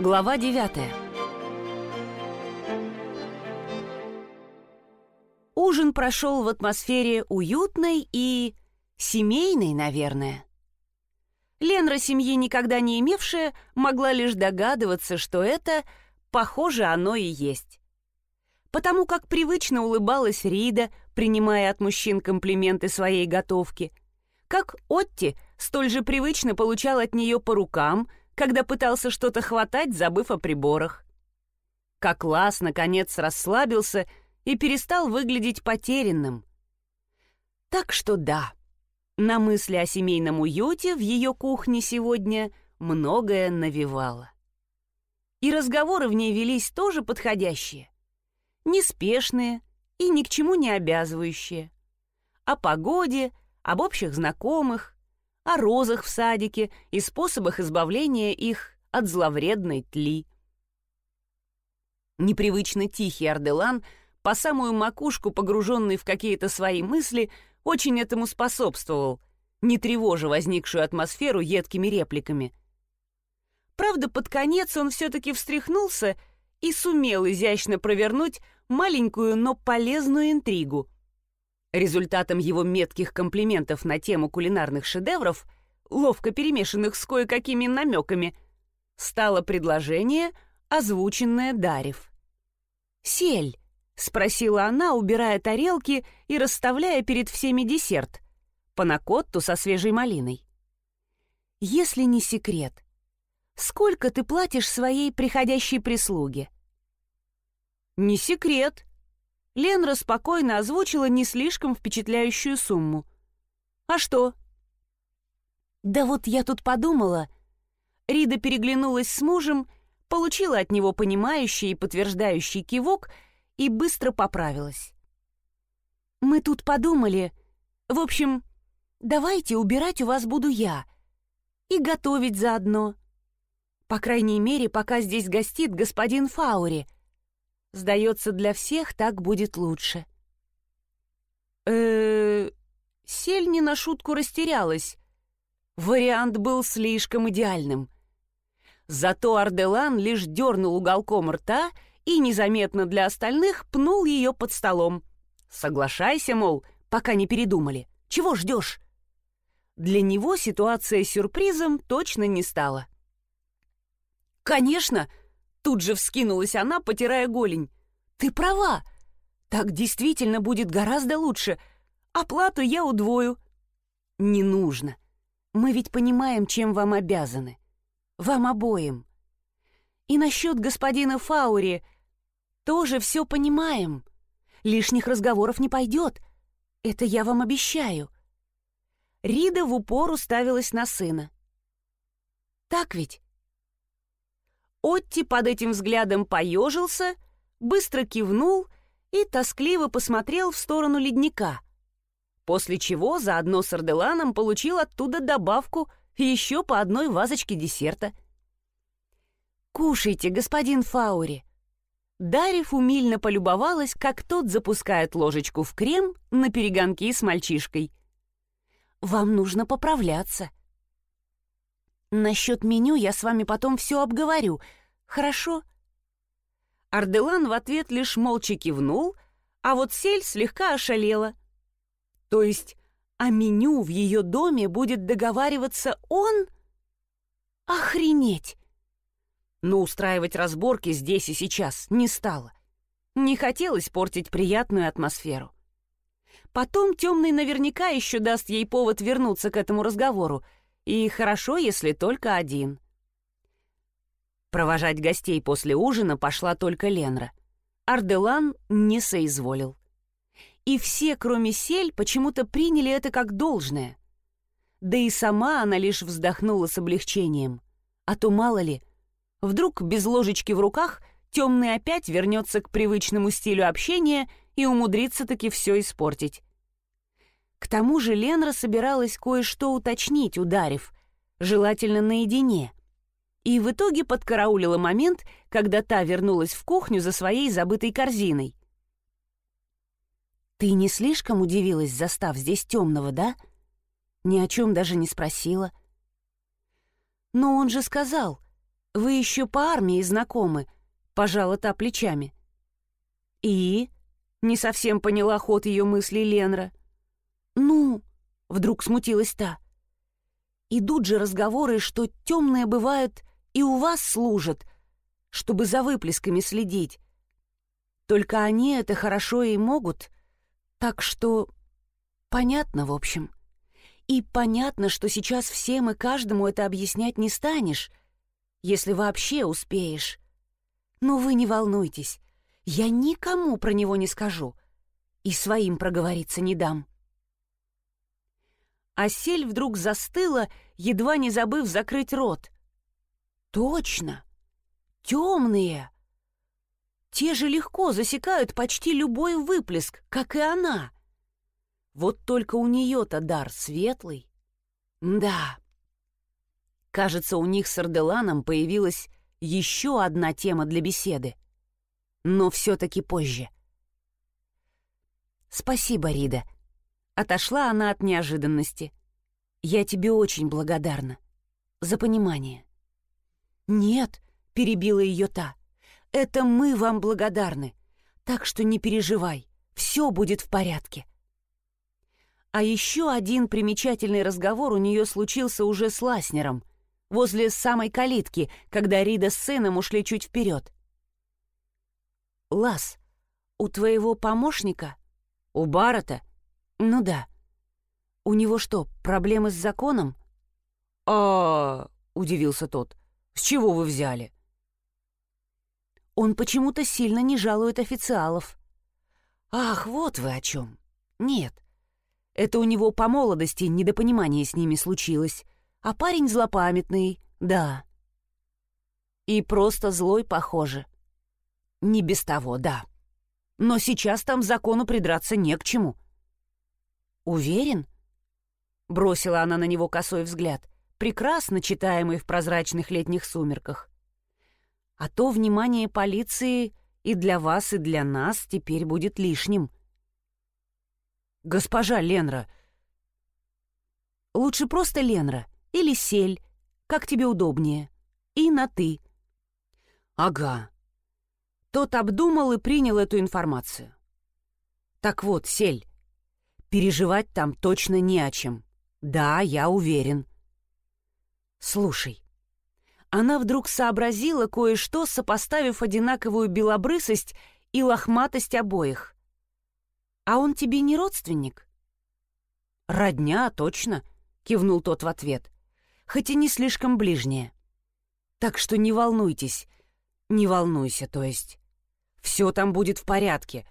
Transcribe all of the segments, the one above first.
Глава 9 Ужин прошел в атмосфере уютной и семейной, наверное. Ленра, семьи никогда не имевшая, могла лишь догадываться, что это, похоже, оно и есть. Потому как привычно улыбалась Рида, принимая от мужчин комплименты своей готовки, как Отти столь же привычно получал от нее по рукам – когда пытался что-то хватать, забыв о приборах. Как Лас, наконец, расслабился и перестал выглядеть потерянным. Так что да, на мысли о семейном уюте в ее кухне сегодня многое навевало. И разговоры в ней велись тоже подходящие, неспешные и ни к чему не обязывающие. О погоде, об общих знакомых, о розах в садике и способах избавления их от зловредной тли. Непривычно тихий Арделан, по самую макушку погруженный в какие-то свои мысли, очень этому способствовал, не тревожа возникшую атмосферу едкими репликами. Правда, под конец он все-таки встряхнулся и сумел изящно провернуть маленькую, но полезную интригу — Результатом его метких комплиментов на тему кулинарных шедевров, ловко перемешанных с кое-какими намеками, стало предложение, озвученное Дарев. «Сель», — спросила она, убирая тарелки и расставляя перед всеми десерт, панакотту со свежей малиной. «Если не секрет, сколько ты платишь своей приходящей прислуге?» «Не секрет», Ленра спокойно озвучила не слишком впечатляющую сумму. «А что?» «Да вот я тут подумала...» Рида переглянулась с мужем, получила от него понимающий и подтверждающий кивок и быстро поправилась. «Мы тут подумали... В общем, давайте убирать у вас буду я. И готовить заодно. По крайней мере, пока здесь гостит господин Фаури — Сдается, для всех так будет лучше. э Сель не на шутку растерялась. Вариант был слишком идеальным. Зато Арделан лишь дернул уголком рта и незаметно для остальных пнул ее под столом. «Соглашайся, мол, пока не передумали. Чего ждешь?» Для него ситуация сюрпризом точно не стала. «Конечно!» Тут же вскинулась она, потирая голень. «Ты права! Так действительно будет гораздо лучше. Оплату я удвою». «Не нужно. Мы ведь понимаем, чем вам обязаны. Вам обоим. И насчет господина Фаури тоже все понимаем. Лишних разговоров не пойдет. Это я вам обещаю». Рида в упор уставилась на сына. «Так ведь?» Отти под этим взглядом поежился, быстро кивнул и тоскливо посмотрел в сторону ледника, после чего заодно с Арделаном получил оттуда добавку еще по одной вазочке десерта. «Кушайте, господин Фаури!» Дарев умильно полюбовалась, как тот запускает ложечку в крем на перегонки с мальчишкой. «Вам нужно поправляться. Насчет меню я с вами потом все обговорю. Хорошо?» Арделан в ответ лишь молча кивнул, а вот Сель слегка ошалела. То есть о меню в ее доме будет договариваться он? Охренеть! Но устраивать разборки здесь и сейчас не стало. Не хотелось портить приятную атмосферу. Потом темный наверняка еще даст ей повод вернуться к этому разговору — и хорошо, если только один. Провожать гостей после ужина пошла только Ленра. Арделан не соизволил. И все, кроме Сель, почему-то приняли это как должное. Да и сама она лишь вздохнула с облегчением. А то мало ли, вдруг без ложечки в руках темный опять вернется к привычному стилю общения и умудрится таки все испортить. К тому же Ленра собиралась кое-что уточнить, ударив, желательно наедине. И в итоге подкараулила момент, когда та вернулась в кухню за своей забытой корзиной. «Ты не слишком удивилась, застав здесь темного, да? Ни о чем даже не спросила». «Но он же сказал, Вы еще по армии знакомы, пожала та плечами. И? Не совсем поняла ход ее мыслей Ленра. Ну, вдруг смутилась та. Идут же разговоры, что темные бывают и у вас служат, чтобы за выплесками следить. Только они это хорошо и могут, так что понятно, в общем. И понятно, что сейчас всем и каждому это объяснять не станешь, если вообще успеешь. Но вы не волнуйтесь, я никому про него не скажу и своим проговориться не дам. Асель вдруг застыла, едва не забыв закрыть рот. «Точно! Темные!» Те же легко засекают почти любой выплеск, как и она. Вот только у нее-то дар светлый. Да. Кажется, у них с Арделаном появилась еще одна тема для беседы. Но все-таки позже. «Спасибо, Рида». Отошла она от неожиданности. «Я тебе очень благодарна. За понимание». «Нет», — перебила ее та, — «это мы вам благодарны. Так что не переживай, все будет в порядке». А еще один примечательный разговор у нее случился уже с Ласнером, возле самой калитки, когда Рида с сыном ушли чуть вперед. «Лас, у твоего помощника? У Барата? Ну да. У него что, проблемы с законом?» «А...» — удивился тот. «С чего вы взяли?» Он почему-то сильно не жалует официалов. «Ах, вот вы о чем. Нет, это у него по молодости недопонимание с ними случилось. А парень злопамятный, да. И просто злой, похоже. Не без того, да. Но сейчас там закону придраться не к чему. Уверен? Бросила она на него косой взгляд, прекрасно читаемый в прозрачных летних сумерках. А то внимание полиции и для вас, и для нас теперь будет лишним. «Госпожа Ленра!» «Лучше просто Ленра или Сель, как тебе удобнее. И на «ты». «Ага». Тот обдумал и принял эту информацию. «Так вот, Сель, переживать там точно не о чем. Да, я уверен». «Слушай». Она вдруг сообразила кое-что, сопоставив одинаковую белобрысость и лохматость обоих. «А он тебе не родственник?» «Родня, точно», — кивнул тот в ответ, «хоть и не слишком ближняя. Так что не волнуйтесь, не волнуйся, то есть. Все там будет в порядке.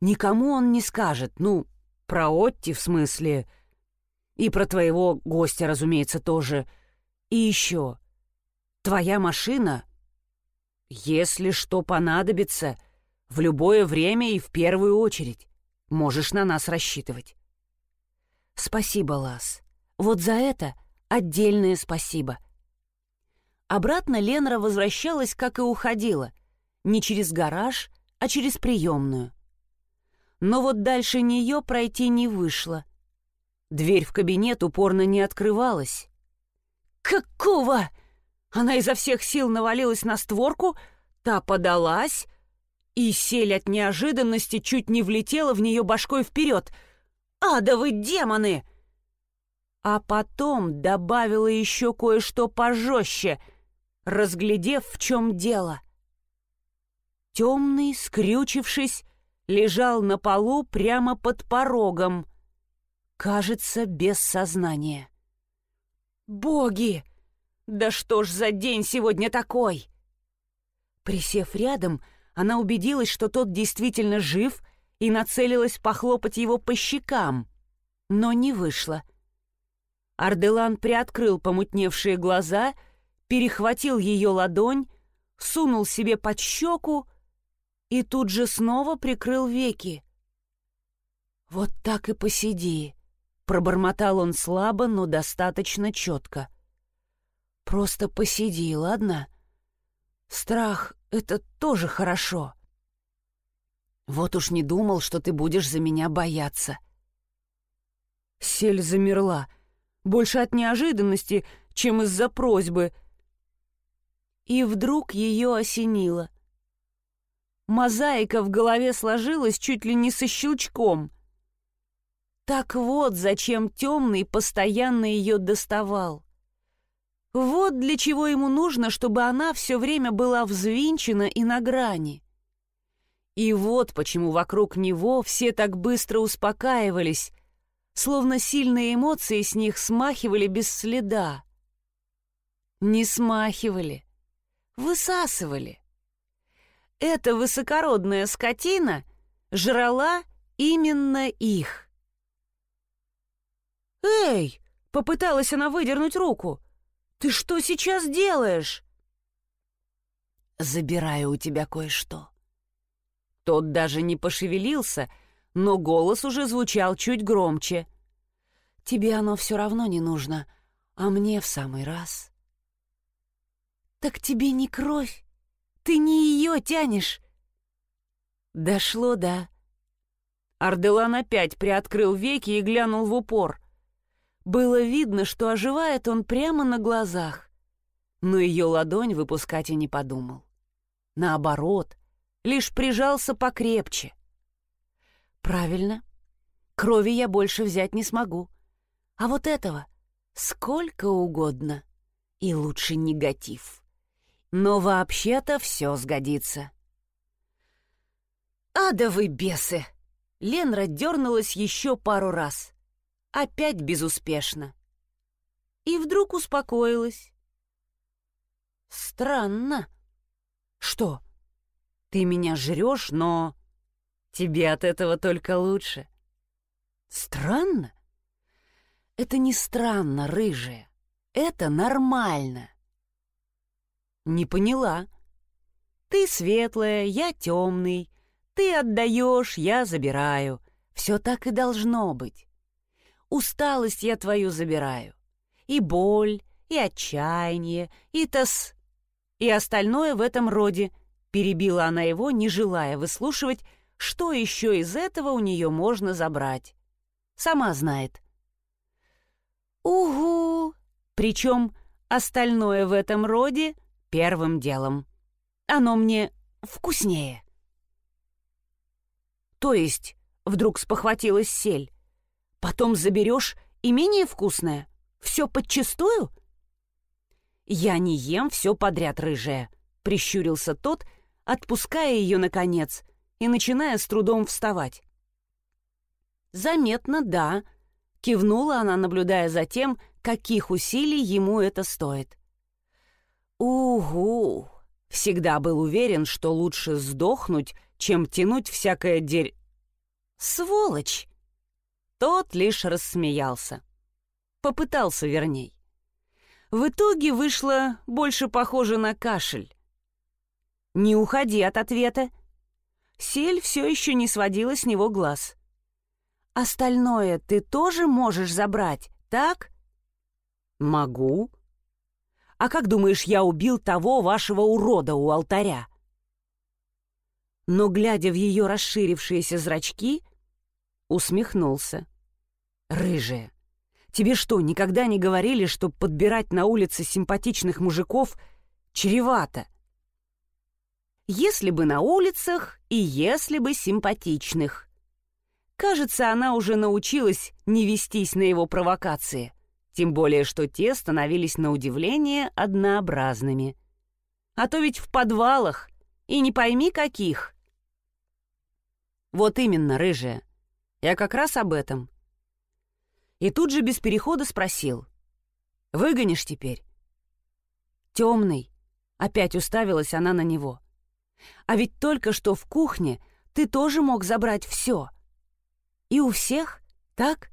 Никому он не скажет, ну, про Отти в смысле, и про твоего гостя, разумеется, тоже. И еще, твоя машина, если что понадобится, в любое время и в первую очередь. Можешь на нас рассчитывать. Спасибо, Лас. Вот за это отдельное спасибо. Обратно Ленра возвращалась, как и уходила. Не через гараж, а через приемную. Но вот дальше нее пройти не вышло. Дверь в кабинет упорно не открывалась. «Какого?» Она изо всех сил навалилась на створку, та подалась, и сель от неожиданности чуть не влетела в нее башкой вперед. «Адовы демоны!» А потом добавила еще кое-что пожестче, разглядев, в чем дело. Темный, скрючившись, лежал на полу прямо под порогом. Кажется, без сознания. «Боги! Да что ж за день сегодня такой?» Присев рядом, она убедилась, что тот действительно жив, и нацелилась похлопать его по щекам, но не вышло. Арделан приоткрыл помутневшие глаза, перехватил ее ладонь, сунул себе под щеку и тут же снова прикрыл веки. «Вот так и посиди», — пробормотал он слабо, но достаточно четко. «Просто посиди, ладно? Страх это тоже хорошо. Вот уж не думал, что ты будешь за меня бояться. Сель замерла, больше от неожиданности, чем из-за просьбы. И вдруг ее осенило. Мозаика в голове сложилась чуть ли не со щелчком. Так вот, зачем темный постоянно ее доставал. Вот для чего ему нужно, чтобы она все время была взвинчена и на грани. И вот почему вокруг него все так быстро успокаивались, словно сильные эмоции с них смахивали без следа. Не смахивали, высасывали. Эта высокородная скотина жрала именно их. «Эй!» — попыталась она выдернуть руку. «Ты что сейчас делаешь?» «Забираю у тебя кое-что». Тот даже не пошевелился, но голос уже звучал чуть громче. «Тебе оно все равно не нужно, а мне в самый раз». «Так тебе не кровь, ты не ее тянешь». Дошло, да. Арделан опять приоткрыл веки и глянул в упор. Было видно, что оживает он прямо на глазах, но ее ладонь выпускать и не подумал. Наоборот, лишь прижался покрепче. «Правильно, крови я больше взять не смогу, а вот этого сколько угодно, и лучше негатив. Но вообще-то все сгодится». «Адовы бесы!» Ленра дернулась еще пару раз опять безуспешно. И вдруг успокоилась. Странно. Что? Ты меня жрешь, но тебе от этого только лучше. Странно? Это не странно, рыжая. Это нормально. Не поняла. Ты светлая, я темный. Ты отдаешь, я забираю. Все так и должно быть. Усталость я твою забираю. И боль, и отчаяние, и тос... И остальное в этом роде. Перебила она его, не желая выслушивать, что еще из этого у нее можно забрать. Сама знает. «Угу!» Причем остальное в этом роде первым делом. Оно мне вкуснее. То есть, вдруг спохватилась сель, Потом заберешь и менее вкусное? Все подчистую?» «Я не ем все подряд, рыжая», — прищурился тот, отпуская ее наконец и начиная с трудом вставать. «Заметно, да», — кивнула она, наблюдая за тем, каких усилий ему это стоит. «Угу!» Всегда был уверен, что лучше сдохнуть, чем тянуть всякое дерь... «Сволочь!» Тот лишь рассмеялся. Попытался, верней. В итоге вышло больше похоже на кашель. «Не уходи от ответа». Сель все еще не сводила с него глаз. «Остальное ты тоже можешь забрать, так?» «Могу». «А как думаешь, я убил того вашего урода у алтаря?» Но, глядя в ее расширившиеся зрачки, усмехнулся. «Рыжая, тебе что, никогда не говорили, что подбирать на улице симпатичных мужиков чревато?» «Если бы на улицах и если бы симпатичных». Кажется, она уже научилась не вестись на его провокации, тем более, что те становились на удивление однообразными. А то ведь в подвалах, и не пойми каких. Вот именно, рыжая. Я как раз об этом и тут же без перехода спросил. «Выгонишь теперь?» «Темный», — опять уставилась она на него. «А ведь только что в кухне ты тоже мог забрать все. И у всех, так?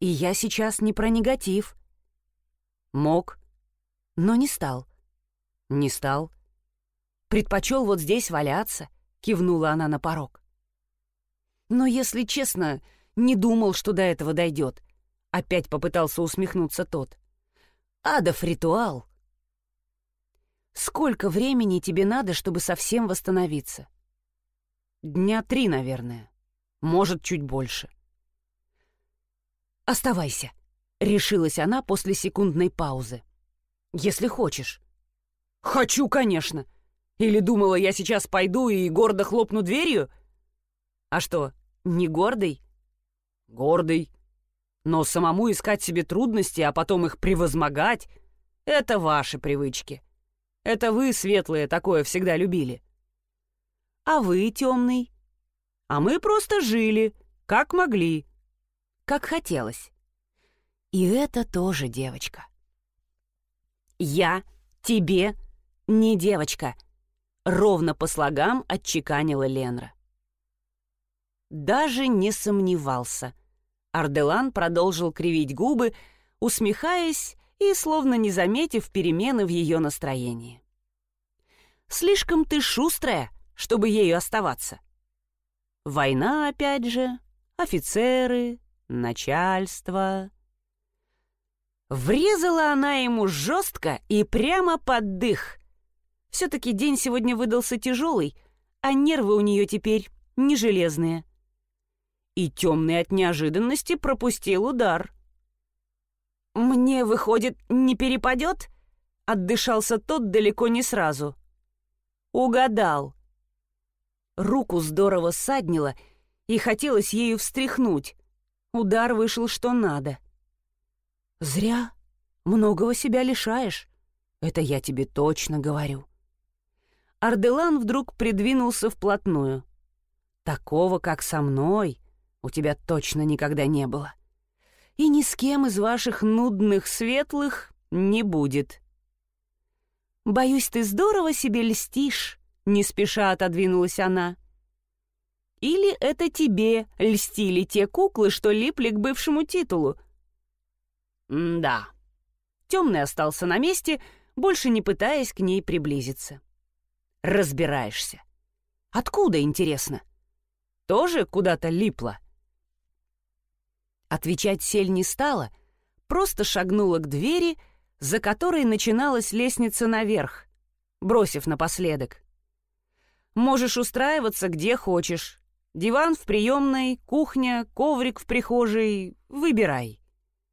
И я сейчас не про негатив». «Мог, но не стал». «Не стал». «Предпочел вот здесь валяться», — кивнула она на порог. «Но, если честно, не думал, что до этого дойдет. Опять попытался усмехнуться тот. «Адов ритуал!» «Сколько времени тебе надо, чтобы совсем восстановиться?» «Дня три, наверное. Может, чуть больше». «Оставайся», — решилась она после секундной паузы. «Если хочешь». «Хочу, конечно. Или думала, я сейчас пойду и гордо хлопну дверью?» «А что, не гордый?» «Гордый. Но самому искать себе трудности, а потом их превозмогать — это ваши привычки. Это вы, светлые, такое всегда любили. А вы, темный? А мы просто жили, как могли, как хотелось. И это тоже девочка. Я тебе не девочка, ровно по слогам отчеканила Ленра. Даже не сомневался. Арделан продолжил кривить губы, усмехаясь и словно не заметив перемены в ее настроении. «Слишком ты шустрая, чтобы ею оставаться. Война опять же, офицеры, начальство...» Врезала она ему жестко и прямо под дых. Все-таки день сегодня выдался тяжелый, а нервы у нее теперь не железные. И темный от неожиданности пропустил удар. «Мне, выходит, не перепадет?» — отдышался тот далеко не сразу. «Угадал». Руку здорово саднило, и хотелось ею встряхнуть. Удар вышел что надо. «Зря. Многого себя лишаешь. Это я тебе точно говорю». Арделан вдруг придвинулся вплотную. «Такого, как со мной, у тебя точно никогда не было. И ни с кем из ваших нудных светлых не будет». «Боюсь, ты здорово себе льстишь», — не спеша отодвинулась она. «Или это тебе льстили те куклы, что липли к бывшему титулу, М-да. Темный остался на месте, больше не пытаясь к ней приблизиться. Разбираешься. Откуда, интересно? Тоже куда-то липла? Отвечать Сель не стала, просто шагнула к двери, за которой начиналась лестница наверх, бросив напоследок. «Можешь устраиваться где хочешь. Диван в приемной, кухня, коврик в прихожей. Выбирай».